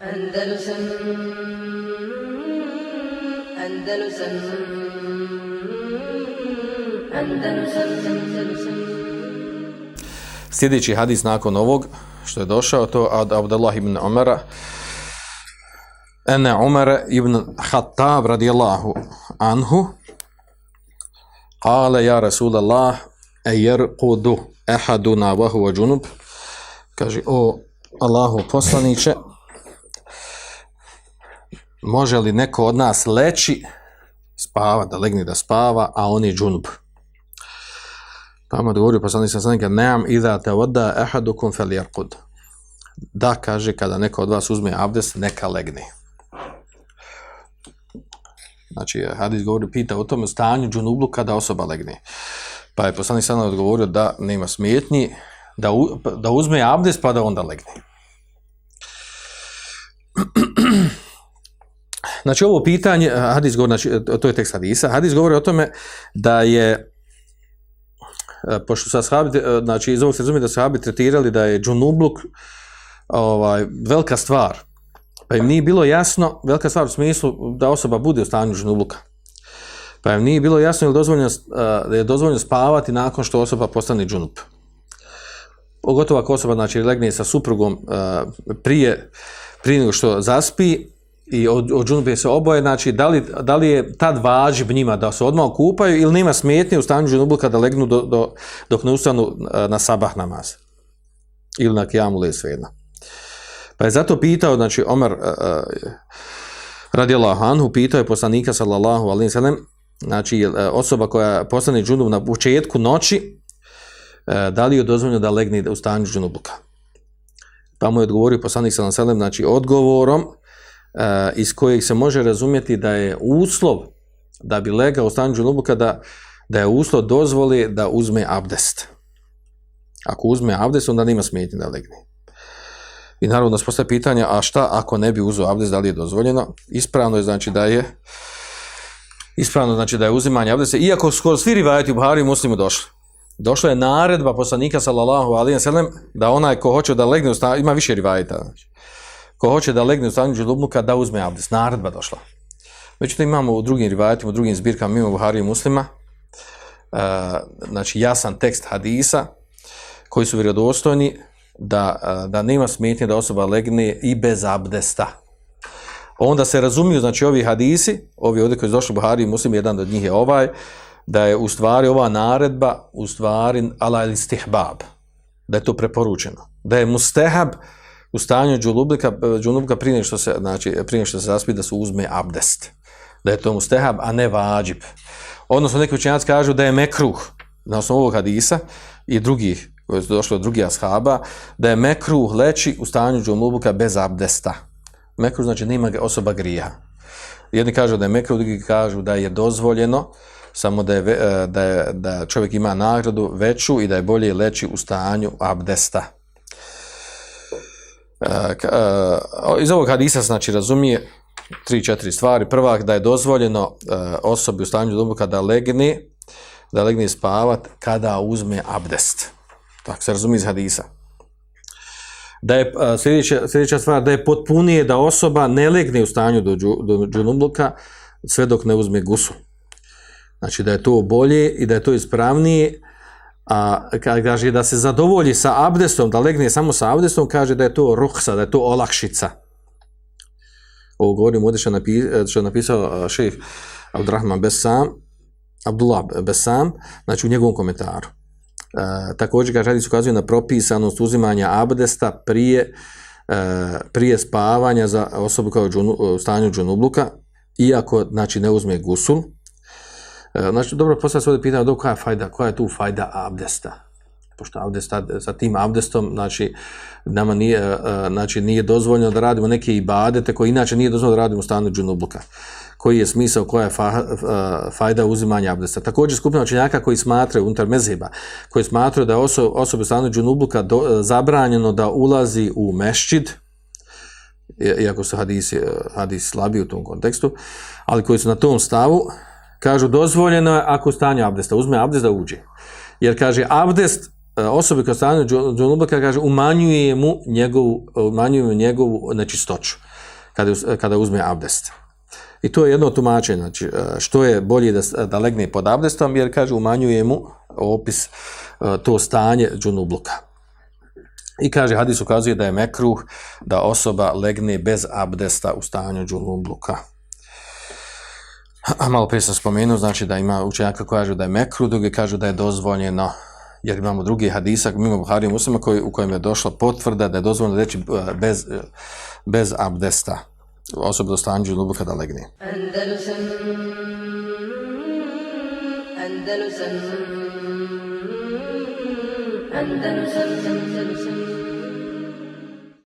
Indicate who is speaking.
Speaker 1: Andalusam Andalusam Andalusam Andalusam.
Speaker 2: Sljedeći hadis nakon ovog, što je došao, to od Abdullah ibn Umara, ene Umar ibn Khattab radijallahu anhu, kale ja Rasulallah, e jerqudu ehaduna wa huwa junub, kaže, o Allahu poslaniće, može li neko od nas leći, spava, da legne da spava, a on je džunub. Pa mu odgovorio poslanik sa sanika, neam idha te voda ehadukum fel. Da, kaže, kada neko od vas uzme abdest, neka legne. Znači, hadis govori, pita o tome stanju džunublu kada osoba legne. Pa je poslanik sada odgovorio da nema smetnji, da, da uzme abdest pa da onda legne. Znači, ovo pitanje, hadis govori, znači, to je tekst hadisa, hadis govori o tome da je E, pošto su ashabi, e, znači iz ovog se razumije da su ashabi tretirali da je džunubluk ovaj, velika stvar, pa im nije bilo jasno, velika stvar u smislu da osoba bude u stanju džunubluka. Pa im nije bilo jasno je dozvoljeno, e, da je dozvoljeno spavati nakon što osoba postane džunup. Pogotovo ako osoba znači, legne sa suprugom prije, prije nego što zaspi, i od, od se oboje, znači da li, da li je tad važib njima da se odmah kupaju ili nema smetnje u stanju džunubu kada legnu do, do, dok ne ustanu na sabah namaz ili na kijamu le svejedno. Pa je zato pitao, znači Omar uh, radijallahu anhu, pitao je poslanika sallallahu alaihi sallam, znači osoba koja postane džunub na početku noći, uh, da li je dozvoljeno da legne u stanju džunubuka. Pa mu je odgovorio poslanik sallallahu alaihi sallam, znači odgovorom, E, iz kojeg se može razumjeti da je uslov da bi legao u stanju džunubuka da, da je uslov dozvoli da uzme abdest. Ako uzme abdest, onda nima smetnje da legne. I naravno nas postoje pitanja, a šta ako ne bi uzeo abdest, da li je dozvoljeno? Ispravno je znači da je ispravno znači da je uzimanje abdesta, iako skoro svi rivajati u Buhari muslimu došli. Došla je naredba poslanika sallallahu alaihi da onaj ko hoće da legne u stanju, ima više rivajita, znači, ko hoće da legne u stanju dželubnuka, da uzme abdest. Naredba došla. Međutim, imamo u drugim rivajatima, u drugim zbirkama, mimo Buhari i muslima, uh, znači jasan tekst hadisa, koji su vjerodostojni, da, uh, da nema smetnje da osoba legne i bez abdesta. Onda se razumiju, znači, ovi hadisi, ovi ovdje koji su došli Buhari i muslim, jedan od njih je ovaj, da je u stvari ova naredba, u stvari, ala ili stihbab, da je to preporučeno. Da je mustehab, u stanju džulublika, džunubka prije što se, znači, prije što se zaspi da se uzme abdest. Da je to mustehab, a ne vađib. Odnosno, neki učenjaci kažu da je mekruh, na osnovu ovog hadisa i drugih, koji su došli od drugih ashaba, da je mekruh leći u stanju džulublika bez abdesta. Mekruh znači nema osoba grija. Jedni kažu da je mekruh, drugi kažu da je dozvoljeno, samo da, je, da, je, da čovjek ima nagradu veću i da je bolje leći u stanju abdesta. Uh, iz ovog hadisa znači razumije tri, četiri stvari. Prva, da je dozvoljeno uh, osobi u stanju duboka da legne, da legne spavat kada uzme abdest. Tako se razumije iz hadisa. Da je sljedeća, sljedeća stvar, da je potpunije da osoba ne legne u stanju do, do džunubluka sve dok ne uzme gusu. Znači da je to bolje i da je to ispravnije a kad kaže da se zadovolji sa abdestom, da legne samo sa abdestom, kaže da je to ruhsa, da je to olakšica. Ovo govorim ovdje što, je napisao šejh Abdurrahman Besam, Abdullah Besam, znači u njegovom komentaru. E, također kaže hadis ukazuje na propisanost uzimanja abdesta prije, e, prije spavanja za osobu kao u stanju džunubluka, iako znači, ne uzme gusul, znači, dobro, postavlja se ovdje pitanje, dobro, koja je fajda, koja je tu fajda abdesta? Pošto abdesta, sa tim abdestom, znači, nama nije, e, znači, nije dozvoljeno da radimo neke ibadete koje inače nije dozvoljeno da radimo u stanu džunubluka. Koji je smisao, koja je fa, fajda uzimanja abdesta. Također skupina učenjaka koji smatraju, unutar mezheba, koji smatraju da je oso, osobe u stanu džunubluka do, zabranjeno da ulazi u mešćid, iako su hadisi, hadisi slabi u tom kontekstu, ali koji su na tom stavu, kažu dozvoljeno je ako stanje abdesta, uzme abdest da uđe. Jer kaže abdest, e, osobi koja stane džunubluka, kaže, umanjuje mu njegovu, umanjuje mu njegovu nečistoću kada, uz- kada uzme abdest. I to je jedno tumačenje, znači, e, što je bolje da, da legne pod abdestom, jer, kaže, umanjuje mu opis e, to stanje džunubluka. I kaže, hadis ukazuje da je mekruh da osoba legne bez abdesta u stanju džunubluka. Malo prije sam spomenuo, znači da ima učenjaka koji kažu da je mekru, drugi kažu da je dozvoljeno, jer imamo drugi hadisa, mimo Buhari Muslima, koji, u kojem je došla potvrda da je dozvoljeno reći e, bez, e, bez abdesta, osobno stanju džunubluka da legne.
Speaker 1: Andalusam Andalusam Andalusam Andalusam